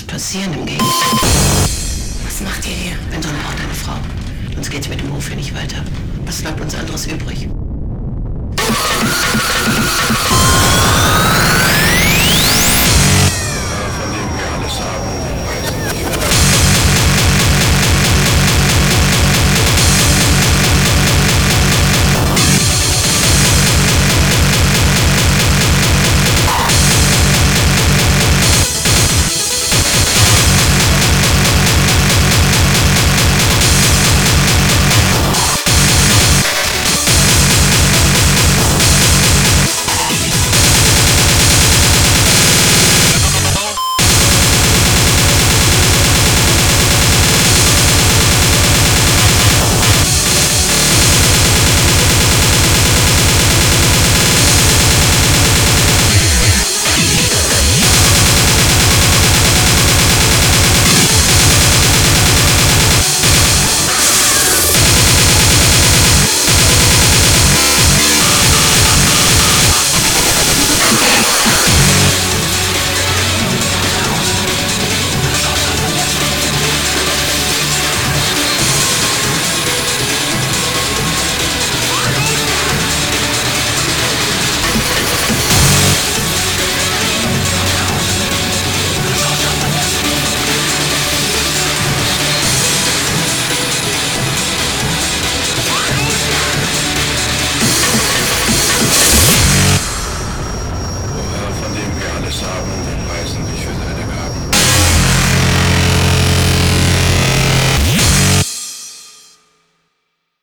passieren im Gegenteil. Was macht ihr hier? Bin Sohn braucht eine Frau. Uns geht's mit dem Hof hier nicht weiter. Was bleibt uns anderes übrig?